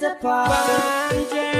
the party.